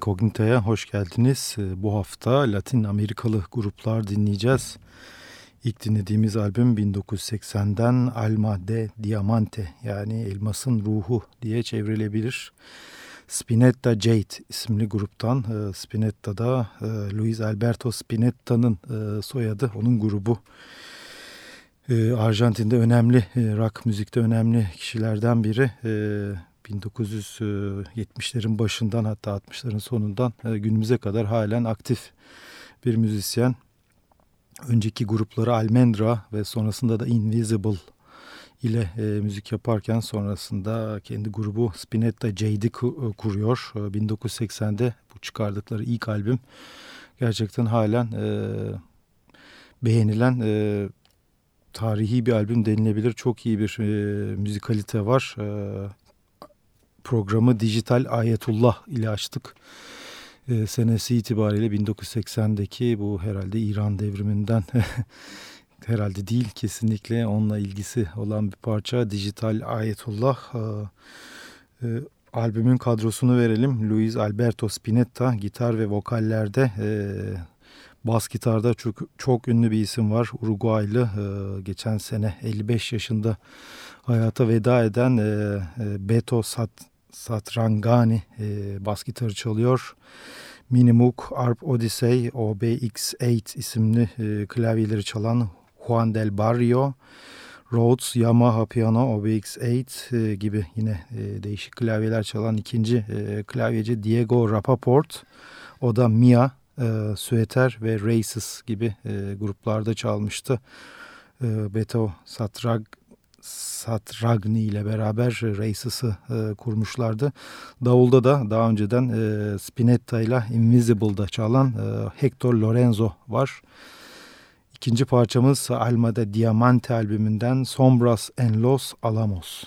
Incognita'ya hoş geldiniz. Ee, bu hafta Latin Amerikalı gruplar dinleyeceğiz. İlk dinlediğimiz albüm 1980'den Alma de Diamante yani elmasın ruhu diye çevrilebilir. Spinetta Jade isimli gruptan e, Spinetta da e, Luis Alberto Spinetta'nın e, soyadı onun grubu. Arjantin'de önemli rock müzikte önemli kişilerden biri. 1970'lerin başından hatta 60'ların sonundan günümüze kadar halen aktif bir müzisyen. Önceki grupları Almendra ve sonrasında da Invisible ile e, müzik yaparken sonrasında kendi grubu Spinetta Jade'i kuruyor. E, 1980'de bu çıkardıkları ilk albüm gerçekten halen e, beğenilen e, tarihi bir albüm denilebilir. Çok iyi bir e, müzikalite var. E, programı Dijital Ayetullah ile açtık. E, senesi itibariyle 1980'deki bu herhalde İran devriminden herhalde değil kesinlikle onunla ilgisi olan bir parça Dijital Ayetullah. E, e, albümün kadrosunu verelim. Luis Alberto Spinetta gitar ve vokallerde e, bas gitarda çok, çok ünlü bir isim var. Uruguaylı e, geçen sene 55 yaşında hayata veda eden e, Beto Sat, Satrangani e, bas gitarı çalıyor. Minimoog, Arp Odyssey, OBX8 isimli e, klavyeleri çalan Juan del Barrio, Rhodes, Yamaha Piano, OBX8 e, gibi yine e, değişik klavyeler çalan ikinci e, klavyeci Diego Rapaport. O da Mia, e, Sueter ve Races gibi e, gruplarda çalmıştı. E, Beto Satrag, Satragni ile beraber Races'ı e, kurmuşlardı. Davulda da daha önceden e, Spinetta ile Invisible'da çalan e, Hector Lorenzo var. İkinci parçamız Almada Diamante albümünden Sombras en Los Alamos.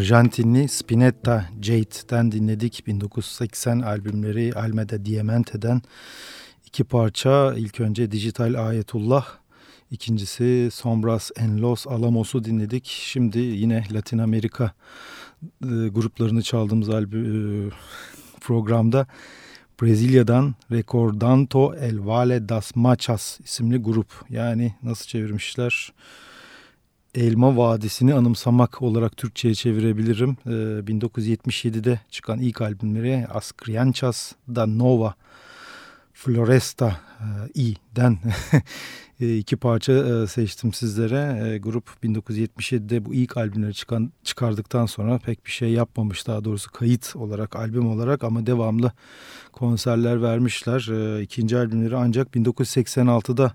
Arjantinli Spinetta Jade'den dinledik. 1980 albümleri Almeda Diamante'den iki parça. İlk önce Digital Ayetullah, ikincisi Sombras en Los Alamos'u dinledik. Şimdi yine Latin Amerika e, gruplarını çaldığımız e, programda Brezilya'dan Recordanto El Vale das Machas isimli grup. Yani nasıl çevirmişler? Elma Vadisi'ni anımsamak olarak Türkçe'ye çevirebilirim. Ee, 1977'de çıkan ilk albümleri As Crianchas da Nova Floresta e, İ'den e, iki parça e, seçtim sizlere. E, grup 1977'de bu ilk albümleri çıkan, çıkardıktan sonra pek bir şey yapmamış. Daha doğrusu kayıt olarak, albüm olarak ama devamlı konserler vermişler. E, ikinci albümleri ancak 1986'da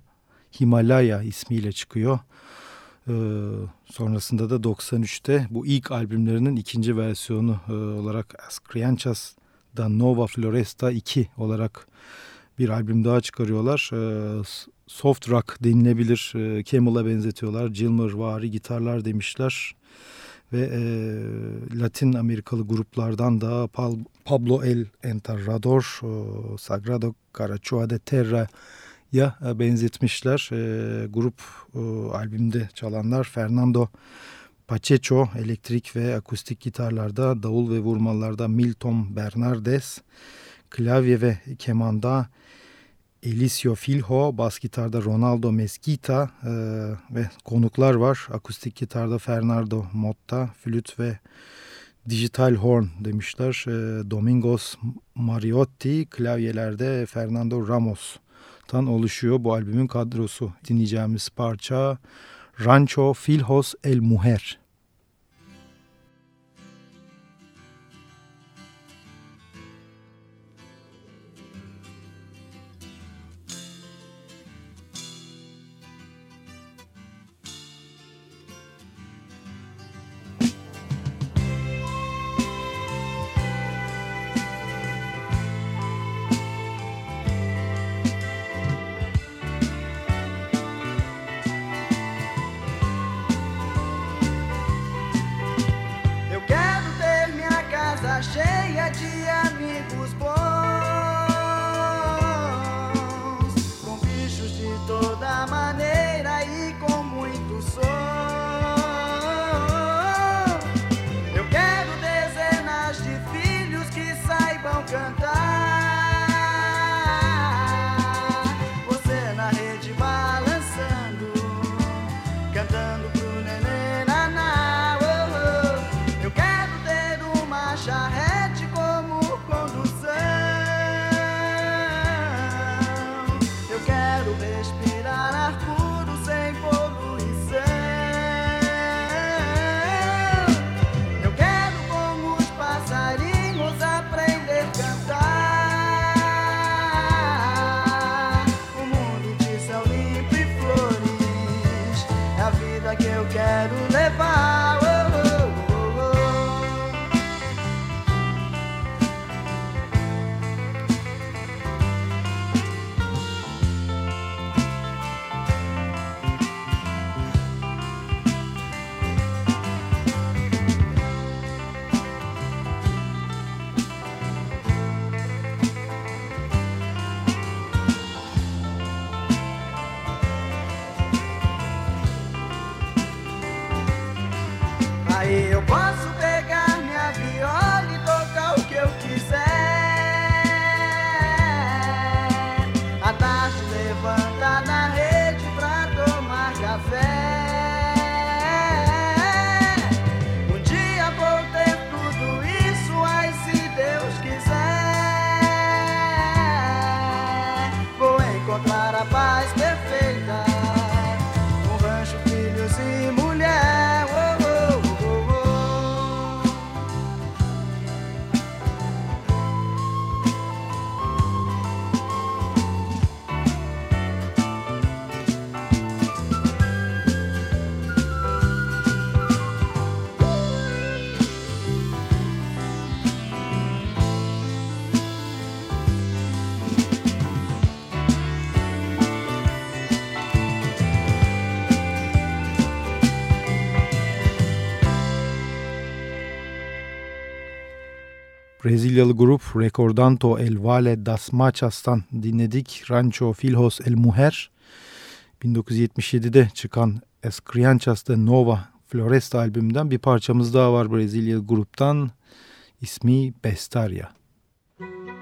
Himalaya ismiyle çıkıyor. Ee, sonrasında da 93'te bu ilk albümlerinin ikinci versiyonu e, olarak As Crianchas da Nova Floresta 2 olarak bir albüm daha çıkarıyorlar. Ee, soft rock denilebilir. Ee, Camel'a benzetiyorlar. Gilmer vari gitarlar demişler. Ve e, Latin Amerikalı gruplardan da Pablo El Enterrador, Sagrado Carachoa de Terra ya e, benzetmişler. E, grup e, albümde çalanlar Fernando Pacheco elektrik ve akustik gitarlarda, davul ve vurmalarda Milton Bernardes, klavye ve kemanda Elisio Filho, bas gitarda Ronaldo Mesquita e, ve konuklar var. Akustik gitarda Fernando Motta, flüt ve dijital horn demişler. E, Domingos Mariotti, klavyelerde Fernando Ramos tan oluşuyor bu albümün kadrosu. Dinleyeceğimiz parça Rancho Filhos El Mujer. Brezilyalı grup Recordanto El Vale das Machas'tan dinledik. Rancho Filhos El Mujer. 1977'de çıkan Es Crianças de Nova Floresta albümünden bir parçamız daha var Brezilyalı gruptan. İsmi Bestaria. Há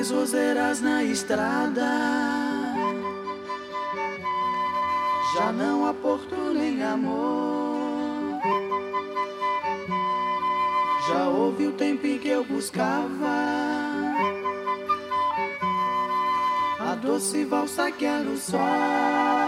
três roseiras na estrada. Já não há porto nem amor. Já houve o tempo em que eu buscava a doce valsa que era o sol.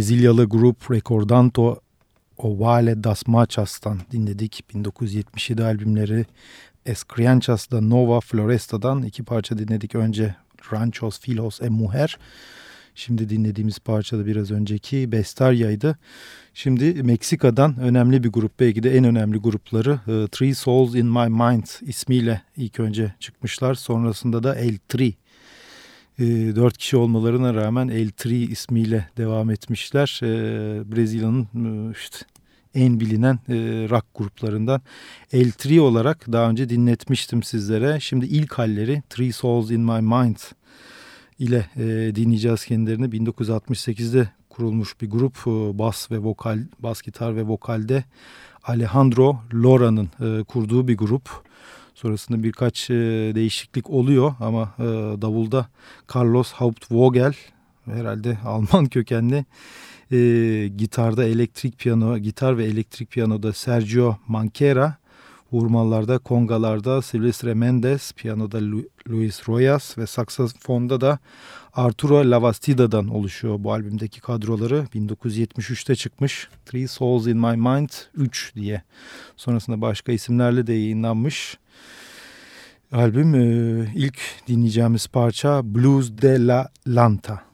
Brezilyalı grup Recordanto Ovale das Machas'tan dinledik. 1977 albümleri Escrianchas'da Nova Floresta'dan iki parça dinledik. Önce Ranchos Filos e Mujer. Şimdi dinlediğimiz parçada biraz önceki Bestaria'ydı. Şimdi Meksika'dan önemli bir grup belki de en önemli grupları e, Three Souls in My Mind ismiyle ilk önce çıkmışlar. Sonrasında da El Tri dört kişi olmalarına rağmen El Tri ismiyle devam etmişler. E, Brezilya'nın e, işte en bilinen e, rock gruplarından El Tri olarak daha önce dinletmiştim sizlere. Şimdi ilk halleri Three Souls in My Mind ile e, dinleyeceğiz kendilerini. 1968'de kurulmuş bir grup e, bas ve vokal, bas gitar ve vokalde Alejandro Lora'nın kurduğu bir grup. Sonrasında birkaç e, değişiklik oluyor ama e, davulda Carlos Hauptvogel herhalde Alman kökenli e, gitarda elektrik piyano, gitar ve elektrik piyanoda Sergio Manquera, vurmalarda, kongalarda Silvestre Mendes, piyanoda Luis Royas ve saksafonda da Arturo Lavastida'dan oluşuyor bu albümdeki kadroları. 1973'te çıkmış Three Souls in My Mind 3 diye. Sonrasında başka isimlerle de yayınlanmış. Albüm e, ilk dinleyeceğimiz parça Blues de la Lanta.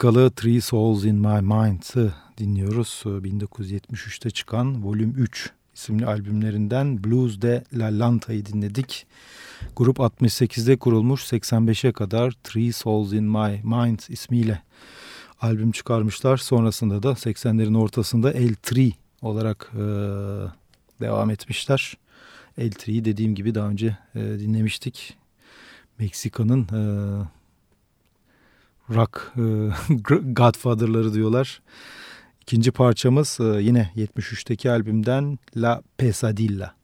Meksikalı Three Souls in My Mind'ı dinliyoruz. 1973'te çıkan Volüm 3 isimli albümlerinden Blues de La Lanta'yı dinledik. Grup 68'de kurulmuş 85'e kadar Three Souls in My Mind ismiyle albüm çıkarmışlar. Sonrasında da 80'lerin ortasında El Tri olarak e, devam etmişler. El Tri'yi dediğim gibi daha önce e, dinlemiştik. Meksika'nın e, rock e, godfather'ları diyorlar. İkinci parçamız e, yine 73'teki albümden La Pesadilla.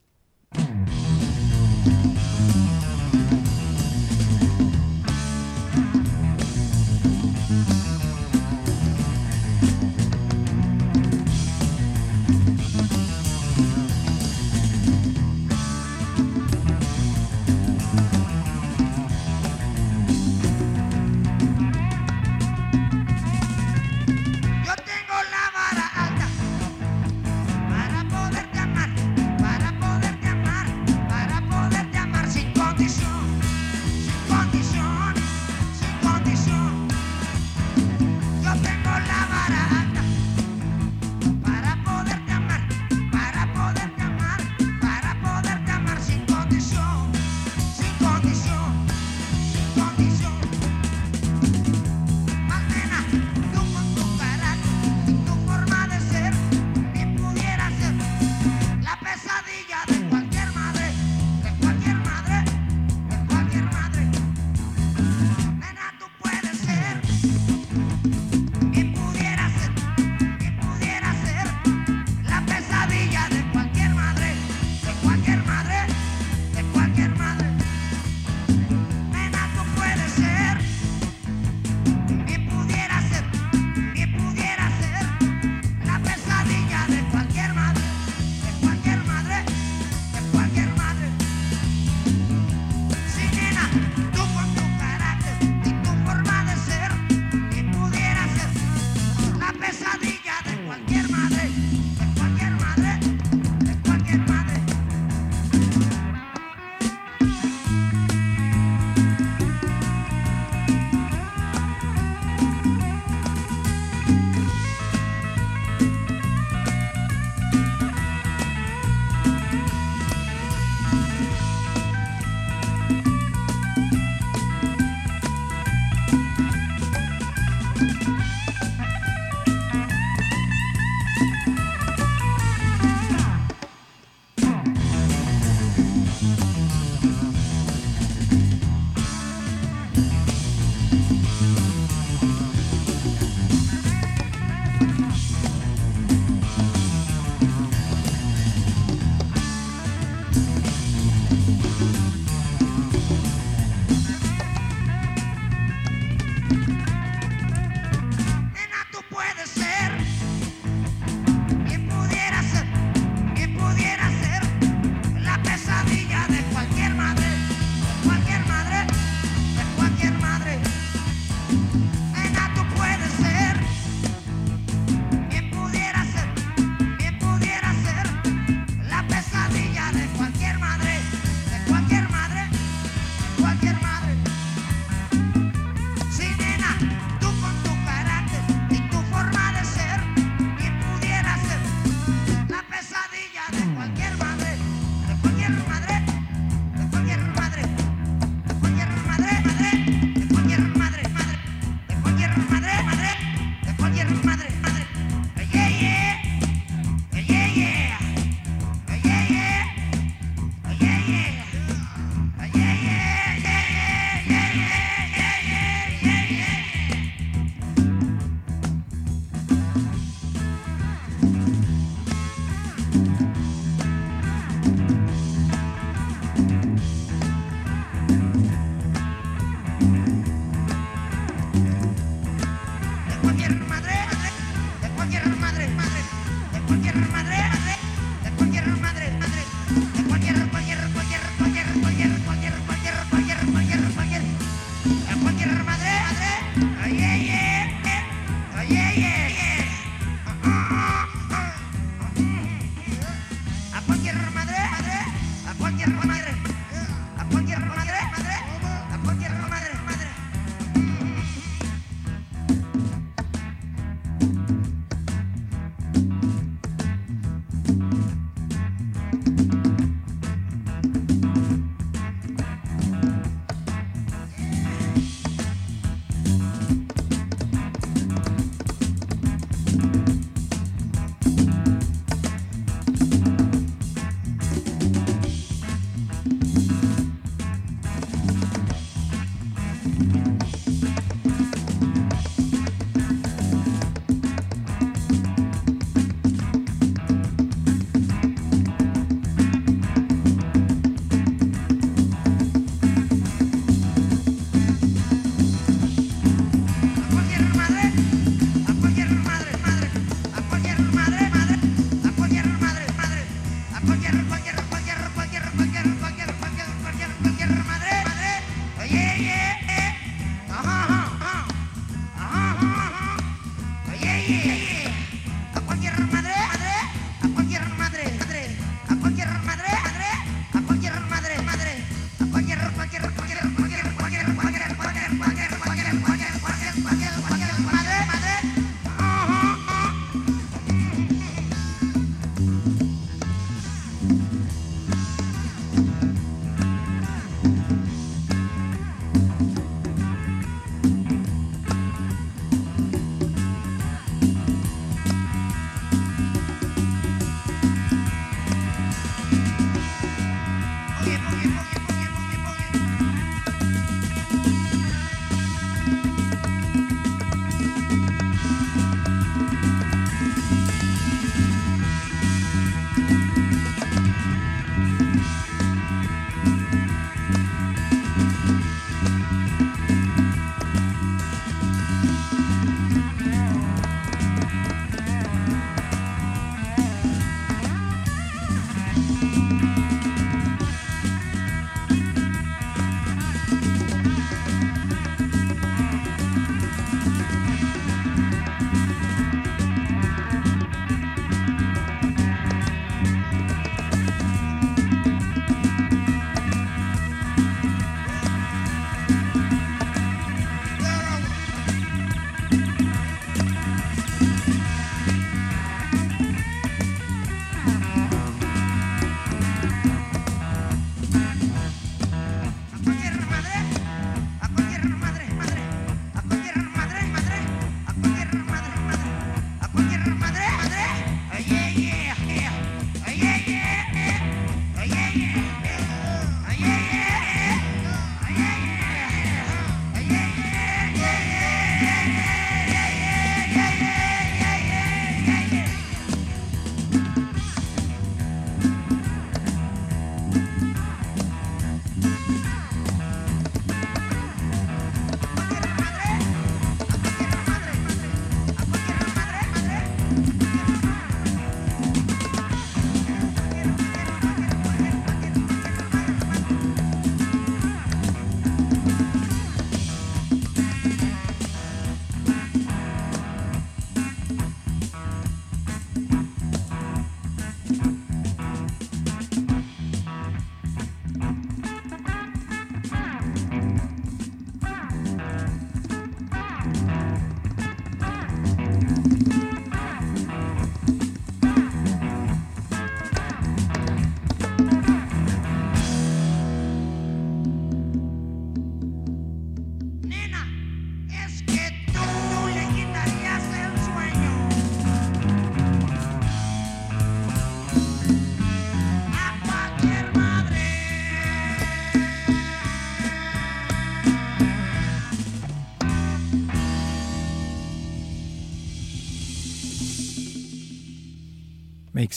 cualquier, cualquier, cualquier, cualquier.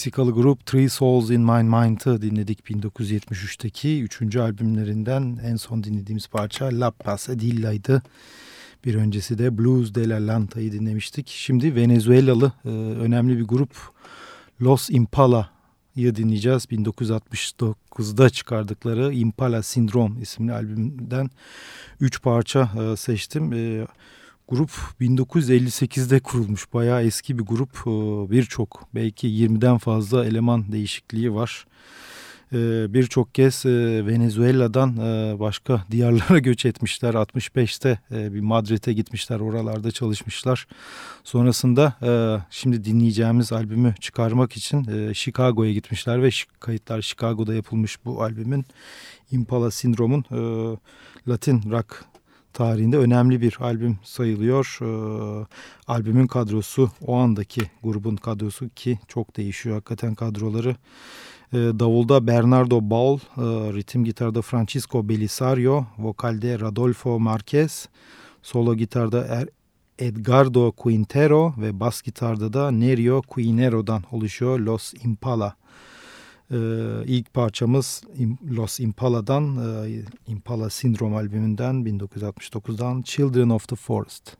Meksikalı grup Three Souls in My Mind'ı dinledik 1973'teki 3. albümlerinden en son dinlediğimiz parça La Pasadilla'ydı. Bir öncesi de Blues de la Lanta'yı dinlemiştik. Şimdi Venezuelalı e, önemli bir grup Los Impala'yı dinleyeceğiz. 1969'da çıkardıkları Impala Syndrome isimli albümden 3 parça e, seçtim. E, Grup 1958'de kurulmuş. Bayağı eski bir grup. Ee, birçok belki 20'den fazla eleman değişikliği var. Ee, birçok kez e, Venezuela'dan e, başka diyarlara göç etmişler. 65'te e, bir Madrid'e gitmişler, oralarda çalışmışlar. Sonrasında şimdi dinleyeceğimiz albümü çıkarmak için Chicago'ya gitmişler ve kayıtlar Chicago'da yapılmış bu albümün. Impala Sindrom'un Latin rock tarihinde önemli bir albüm sayılıyor. Ee, albümün kadrosu o andaki grubun kadrosu ki çok değişiyor hakikaten kadroları. Ee, davulda Bernardo Baul, e, ritim gitarda Francisco Belisario, vokalde Radolfo Marquez, solo gitarda er Edgardo Quintero ve bas gitarda da Nerio Quinero'dan oluşuyor Los Impala. Ee, ilk parçamız Los Impala'dan, e, Impala Sindrom albümünden 1969'dan Children of the Forest.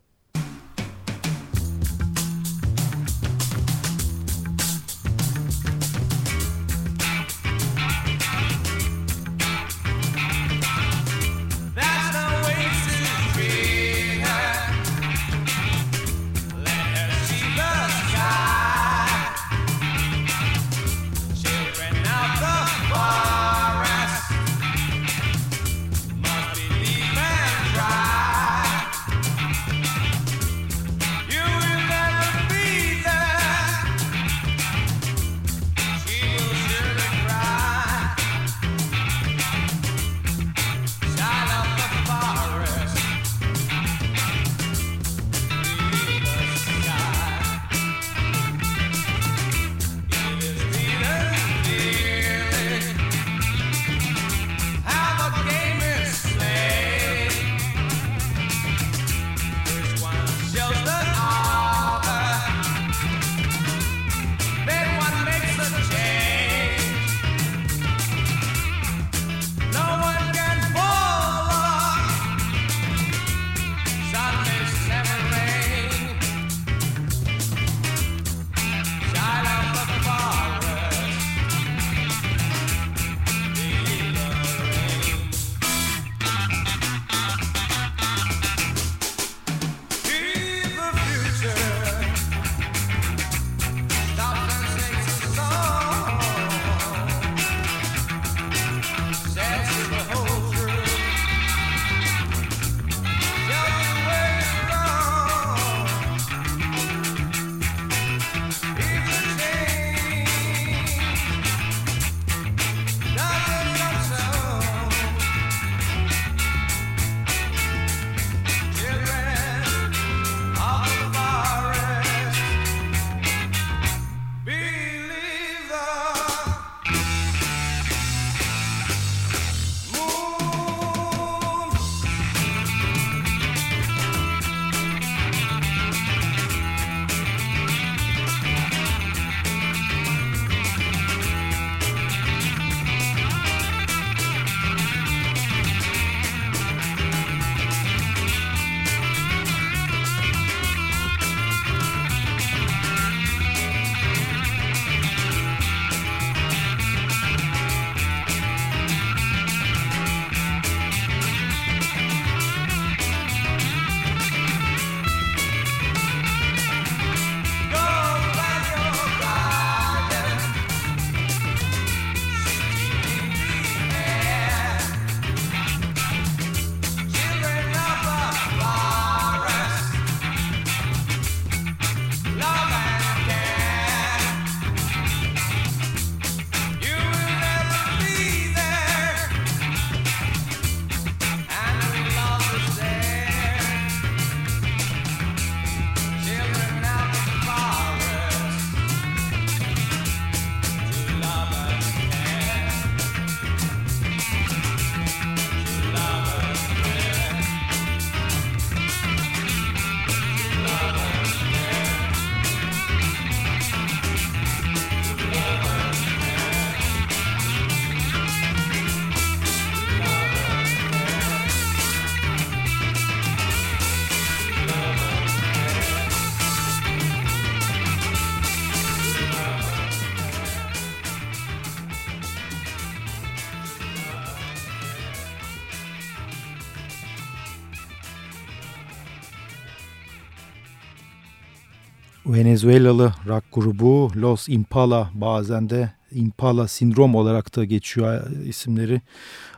Venezuelalı rock grubu Los Impala bazen de Impala Sindrom olarak da geçiyor isimleri.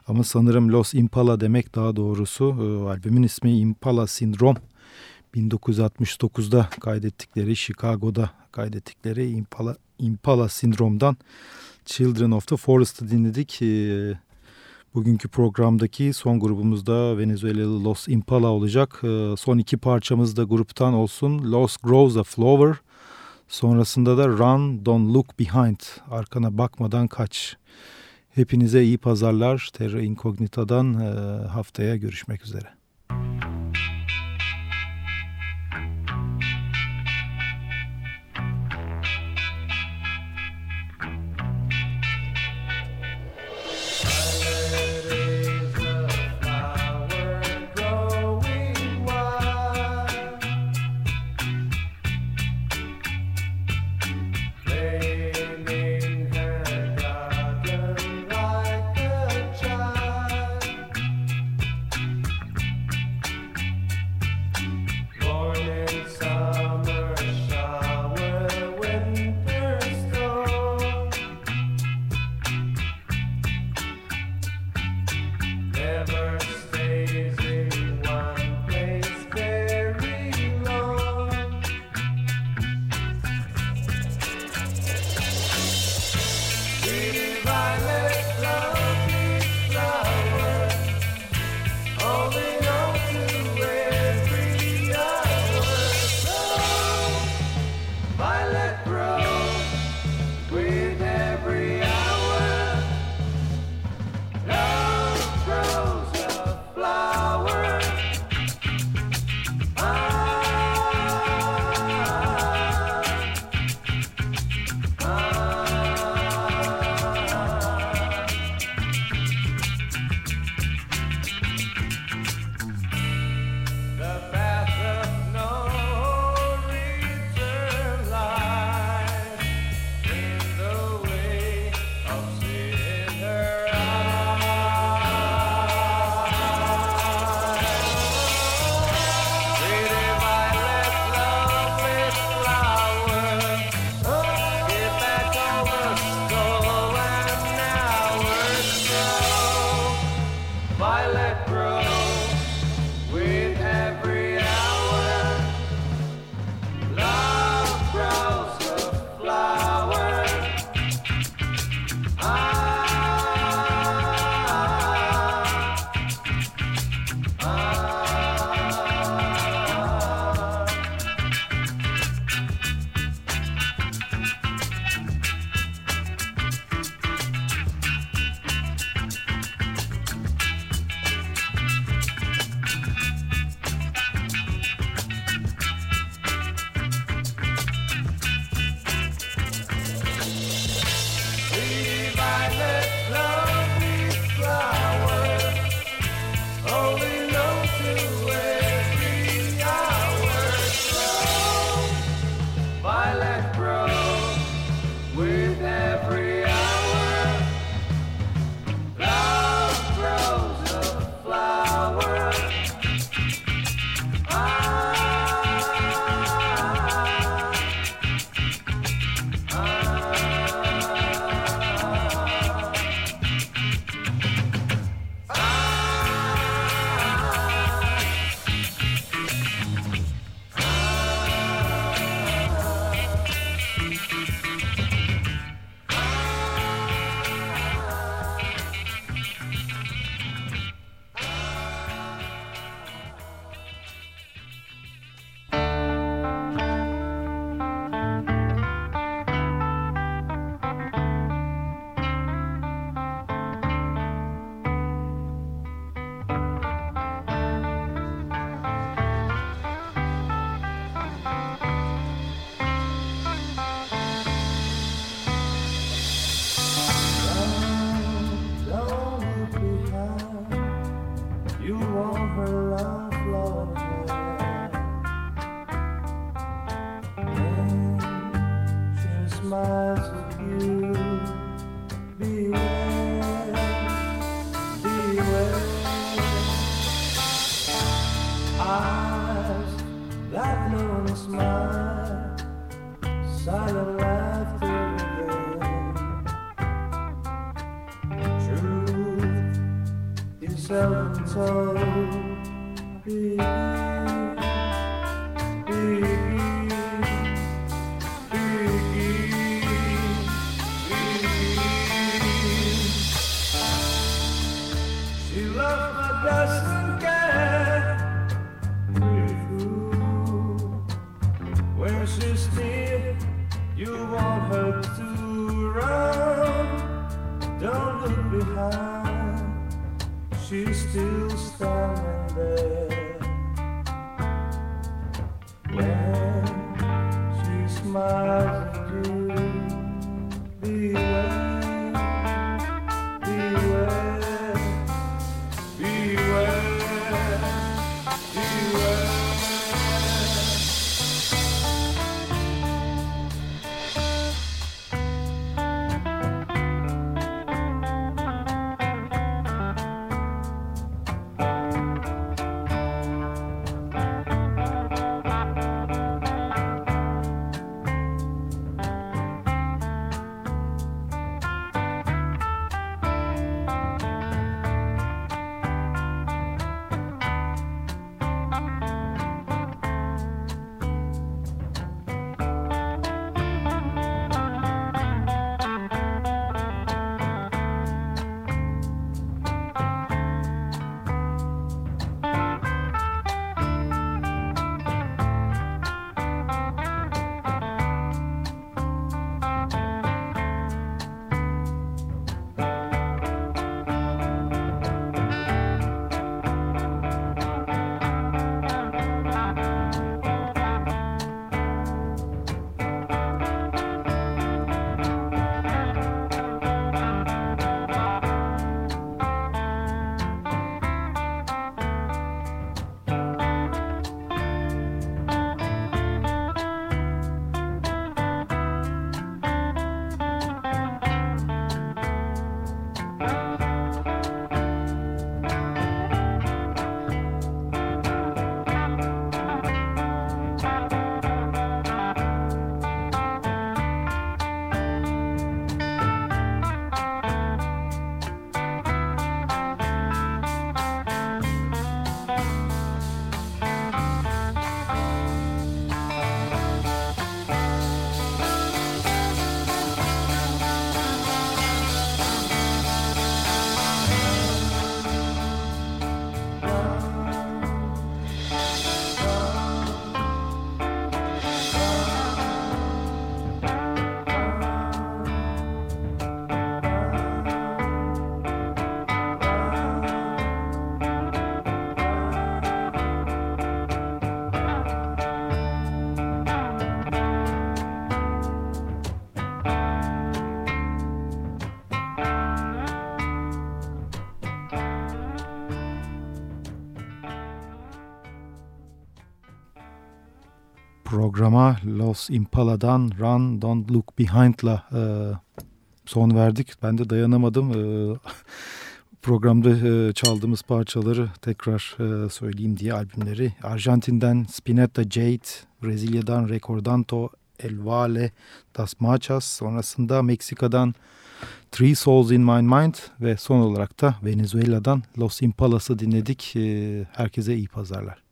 Ama sanırım Los Impala demek daha doğrusu. E, albümün ismi Impala Sindrom. 1969'da kaydettikleri, Chicago'da kaydettikleri Impala, Impala Sindrom'dan Children of the Forest'ı dinledik. Bugünkü programdaki son grubumuzda Venezuelalı Los Impala olacak. E, son iki parçamız da gruptan olsun. Los Grows a Flower. Sonrasında da Run, Don't Look Behind. Arkana bakmadan kaç. Hepinize iyi pazarlar. Terra Incognita'dan e, haftaya görüşmek üzere. doesn't she's you want her to run. Don't look behind, she's still standing there. When she smiles. Programa Los Impala'dan Run Don't Look Behind'la e, son verdik. Ben de dayanamadım. E, programda e, çaldığımız parçaları tekrar e, söyleyeyim diye albümleri. Arjantin'den Spinetta Jade, Brezilya'dan Recordanto El Vale Das Machas, sonrasında Meksika'dan Three Souls in My Mind ve son olarak da Venezuela'dan Los Impalas'ı dinledik. E, herkese iyi pazarlar.